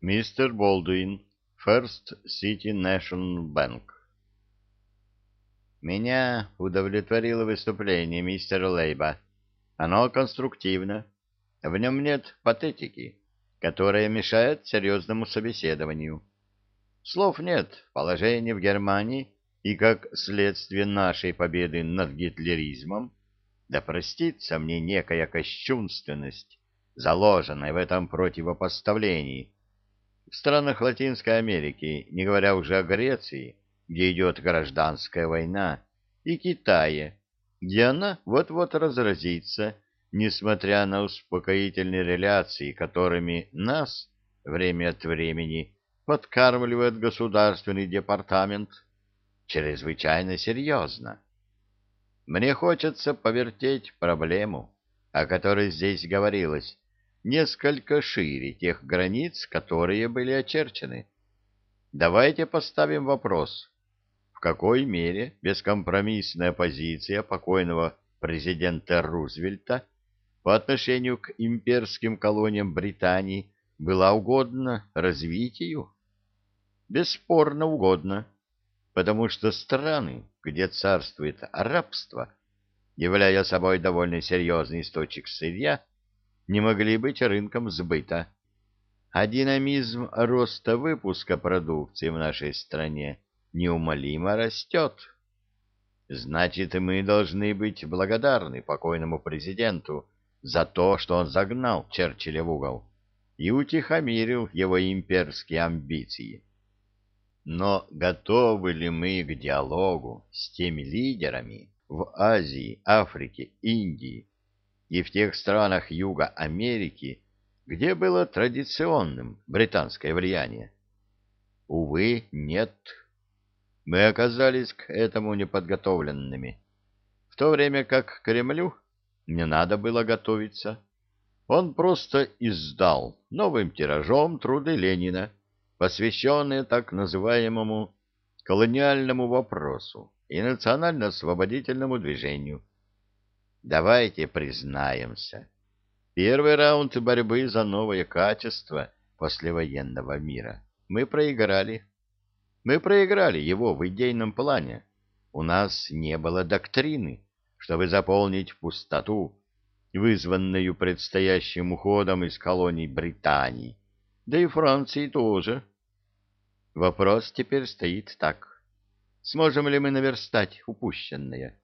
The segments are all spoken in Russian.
Мистер Болдуин, First City National Bank. Меня удовлетворило выступление мистера Лейба. Оно конструктивно. В нем нет патетики, которая мешает серьезному собеседованию. Слов нет, положение в Германии и как следствие нашей победы над гитлеризмом, да простится мне некая кощунственность, заложенная в этом противопоставлении. В странах Латинской Америки, не говоря уже о Греции, где идет гражданская война, и Китае, где она вот-вот разразится, несмотря на успокоительные реляции, которыми нас время от времени подкармливает государственный департамент, чрезвычайно серьезно. Мне хочется повертеть проблему, о которой здесь говорилось, несколько шире тех границ, которые были очерчены. Давайте поставим вопрос, в какой мере бескомпромиссная позиция покойного президента Рузвельта по отношению к имперским колониям Британии была угодна развитию? Бесспорно угодно, потому что страны, где царствует рабство, являя собой довольно серьезный источник сырья, не могли быть рынком сбыта. А динамизм роста выпуска продукции в нашей стране неумолимо растет. Значит, мы должны быть благодарны покойному президенту за то, что он загнал Черчилля в угол и утихомирил его имперские амбиции. Но готовы ли мы к диалогу с теми лидерами в Азии, Африке, Индии и в тех странах Юга Америки, где было традиционным британское влияние? Увы, нет. Мы оказались к этому неподготовленными. В то время как Кремлю не надо было готовиться. Он просто издал новым тиражом труды Ленина, посвященные так называемому колониальному вопросу и национально-освободительному движению. Давайте признаемся, первый раунд борьбы за новое качество послевоенного мира мы проиграли. Мы проиграли его в идейном плане. У нас не было доктрины, чтобы заполнить пустоту, вызванную предстоящим уходом из колоний Британии, да и Франции тоже. Вопрос теперь стоит так. Сможем ли мы наверстать упущенное?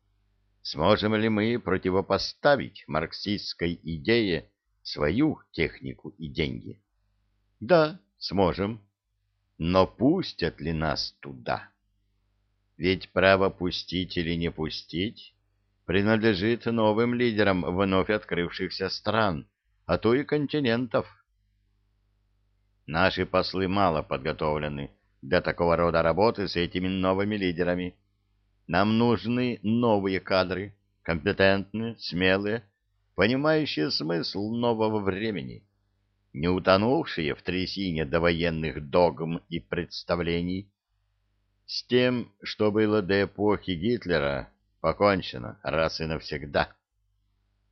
Сможем ли мы противопоставить марксистской идее свою технику и деньги? Да, сможем. Но пустят ли нас туда? Ведь право пустить или не пустить принадлежит новым лидерам вновь открывшихся стран, а то и континентов. Наши послы мало подготовлены для такого рода работы с этими новыми лидерами. Нам нужны новые кадры, компетентные, смелые, понимающие смысл нового времени не утонувшие в трясине довоенных догм и представлений. С тем, что было до эпохи Гитлера, покончено раз и навсегда.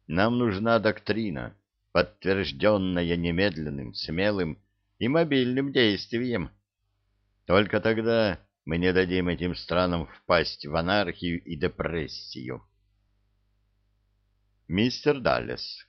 Нам нужна доктрина, подтвержденная немедленным, смелым и мобильным действием. Только тогда мы не дадим этим странам впасть в анархию и депрессию. Мистер Даллес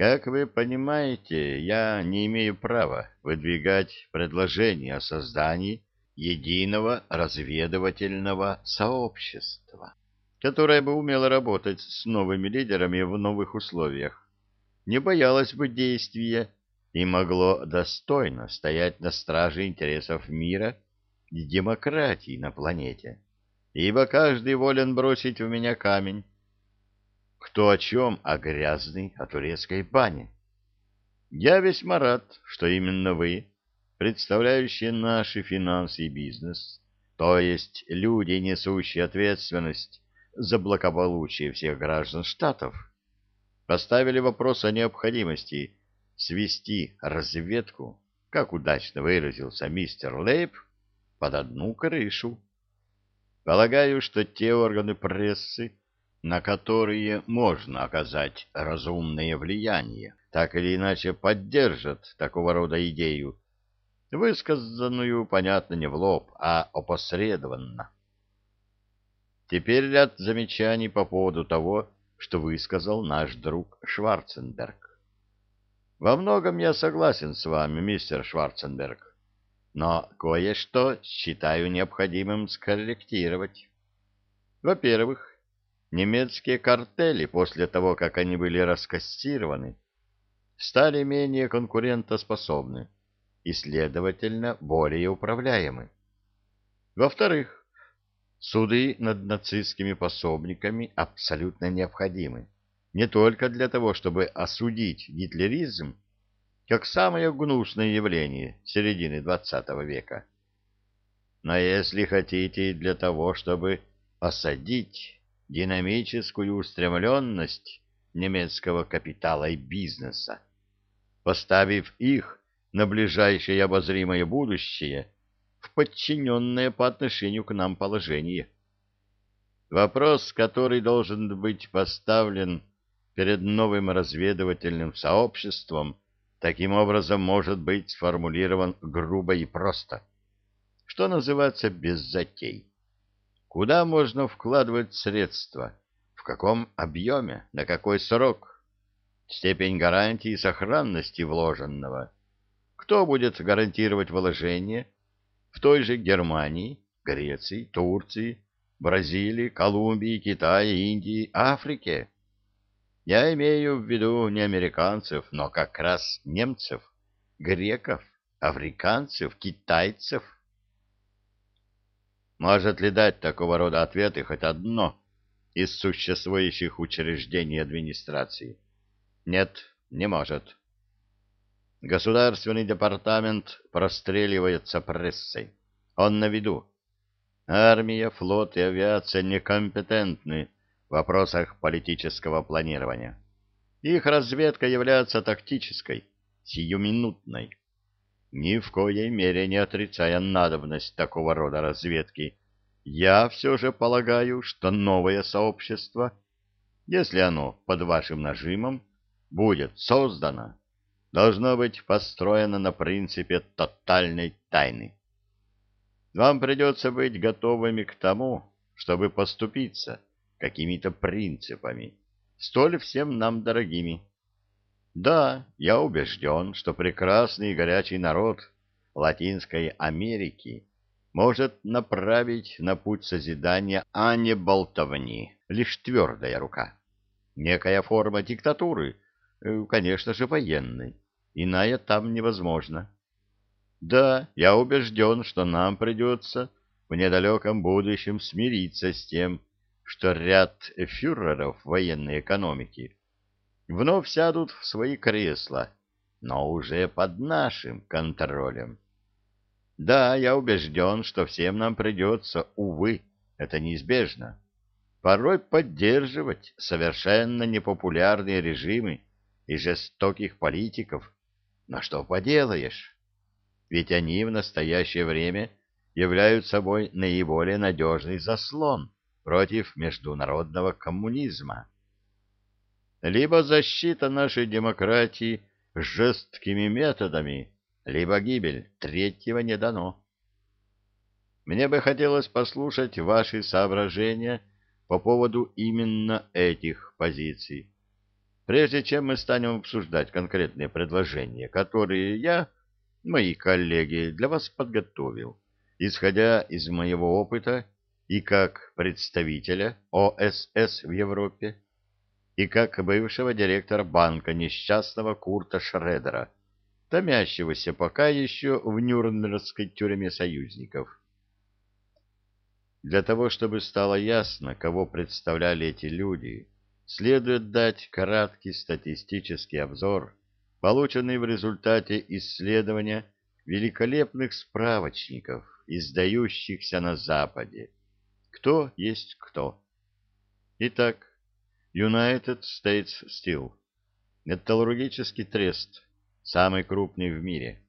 как вы понимаете, я не имею права выдвигать предложение о создании единого разведывательного сообщества, которое бы умело работать с новыми лидерами в новых условиях, не боялось бы действия и могло достойно стоять на страже интересов мира и демократии на планете, ибо каждый волен бросить в меня камень, кто о чем, о грязной, о турецкой бане. Я весьма рад, что именно вы, представляющие наши финансы и бизнес, то есть люди, несущие ответственность за благополучие всех граждан штатов, поставили вопрос о необходимости свести разведку, как удачно выразился мистер Лейб, под одну крышу. Полагаю, что те органы прессы, на которые можно оказать разумное влияние, так или иначе поддержат такого рода идею, высказанную, понятно, не в лоб, а опосредованно. Теперь ряд замечаний по поводу того, что высказал наш друг Шварценберг. Во многом я согласен с вами, мистер Шварценберг, но кое-что считаю необходимым скорректировать. Во-первых, немецкие картели после того, как они были раскассированы, стали менее конкурентоспособны и, следовательно, более управляемы. Во-вторых, суды над нацистскими пособниками абсолютно необходимы не только для того, чтобы осудить гитлеризм как самое гнусное явление середины XX века, но если хотите для того, чтобы осадить динамическую устремленность немецкого капитала и бизнеса, поставив их на ближайшее обозримое будущее в подчиненное по отношению к нам положение. Вопрос, который должен быть поставлен перед новым разведывательным сообществом, таким образом может быть сформулирован грубо и просто, что называется без затей. Куда можно вкладывать средства, в каком объеме, на какой срок, степень гарантии сохранности вложенного – кто будет гарантировать вложения в той же Германии, Греции, Турции, Бразилии, Колумбии, Китае, Индии, Африке? Я имею в виду не американцев, но как раз немцев, греков, африканцев, китайцев. Может ли дать такого рода ответы хоть одно из существующих учреждений администрации? Нет, не может. Государственный департамент простреливается прессой. Он на виду. Армия, флот и авиация некомпетентны в вопросах политического планирования. Их разведка является тактической, сиюминутной. Ни в коей мере не отрицая надобность такого рода разведки, я все же полагаю, что новое сообщество, если оно под вашим нажимом, будет создано должно быть построено на принципе тотальной тайны. Вам придется быть готовыми к тому, чтобы поступиться какими-то принципами, столь всем нам дорогими. Да, я убежден, что прекрасный и горячий народ Латинской Америки может направить на путь созидания, а не болтовни, лишь твердая рука. Некая форма диктатуры — Э, конечно же, военной. Иная там невозможна. Да, я убежден, что нам придется в недалеком будущем смириться с тем, что ряд фюреров военной экономики вновь сядут в свои кресла, но уже под нашим контролем. Да, я убежден, что всем нам придется, увы, это неизбежно, порой поддерживать совершенно непопулярные режимы, и жестоких политиков. Но что поделаешь? Ведь они в настоящее время являются собой наиболее надежный заслон против международного коммунизма. Либо защита нашей демократии жесткими методами, либо гибель, третьего не дано. Мне бы хотелось послушать ваши соображения по поводу именно этих позиций прежде чем мы станем обсуждать конкретные предложения, которые я, мои коллеги, для вас подготовил, исходя из моего опыта и как представителя ОСС в Европе, и как бывшего директора банка несчастного Курта Шредера, томящегося пока еще в Нюрнбергской тюрьме союзников. Для того, чтобы стало ясно, кого представляли эти люди, следует дать краткий статистический обзор, полученный в результате исследования великолепных справочников, издающихся на Западе. Кто есть кто. Итак, United States Steel. Металлургический трест, самый крупный в мире.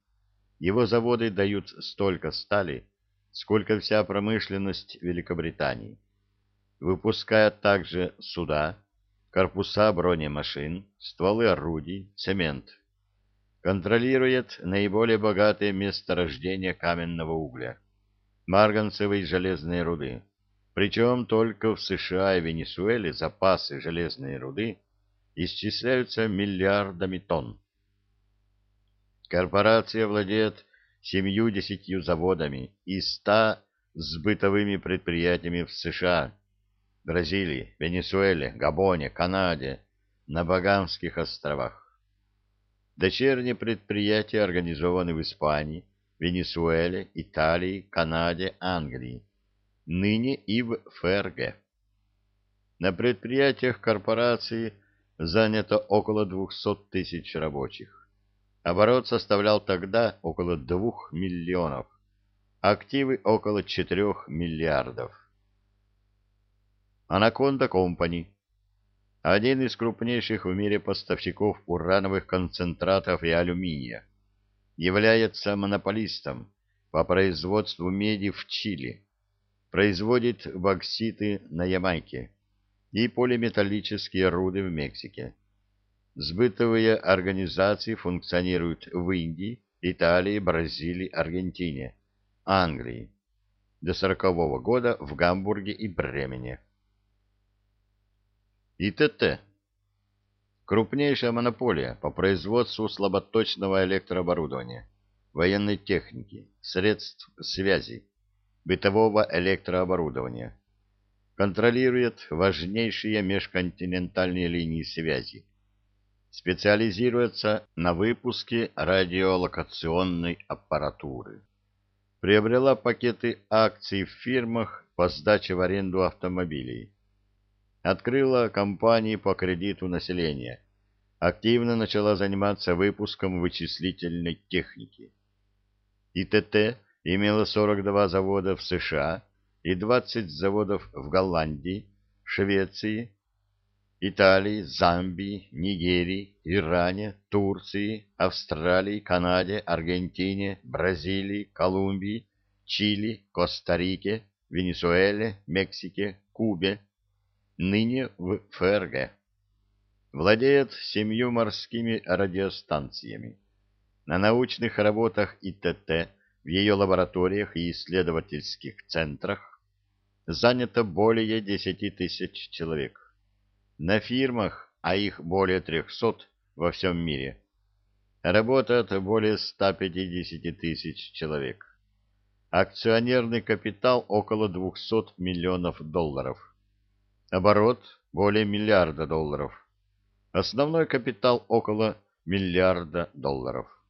Его заводы дают столько стали, сколько вся промышленность Великобритании. Выпуская также суда, корпуса бронемашин, стволы орудий, цемент. Контролирует наиболее богатые месторождения каменного угля, марганцевой и руды. Причем только в США и Венесуэле запасы железной руды исчисляются миллиардами тонн. Корпорация владеет семью-десятью заводами и ста сбытовыми предприятиями в США, Бразилии, Венесуэле, Габоне, Канаде, на Багамских островах. Дочерние предприятия организованы в Испании, Венесуэле, Италии, Канаде, Англии, ныне и в ФРГ. На предприятиях корпорации занято около 200 тысяч рабочих. Оборот составлял тогда около двух миллионов, активы около четырех миллиардов. Анаконда Компани один из крупнейших в мире поставщиков урановых концентратов и алюминия, является монополистом по производству меди в Чили, производит бокситы на Ямайке и полиметаллические руды в Мексике. Сбытовые организации функционируют в Индии, Италии, Бразилии, Аргентине, Англии. До сорокового года в Гамбурге и Бремене. ИТТ. Крупнейшая монополия по производству слаботочного электрооборудования, военной техники, средств связи, бытового электрооборудования. Контролирует важнейшие межконтинентальные линии связи специализируется на выпуске радиолокационной аппаратуры. Приобрела пакеты акций в фирмах по сдаче в аренду автомобилей. Открыла компании по кредиту населения. Активно начала заниматься выпуском вычислительной техники. ИТТ имела 42 завода в США и 20 заводов в Голландии, Швеции, Италии, Замбии, Нигерии, Иране, Турции, Австралии, Канаде, Аргентине, Бразилии, Колумбии, Чили, Коста-Рике, Венесуэле, Мексике, Кубе, ныне в ФРГ. Владеет семью морскими радиостанциями. На научных работах ИТТ в ее лабораториях и исследовательских центрах занято более 10 тысяч человек. На фирмах, а их более 300 во всем мире, работает более 150 тысяч человек. Акционерный капитал около 200 миллионов долларов. Оборот более миллиарда долларов. Основной капитал около миллиарда долларов.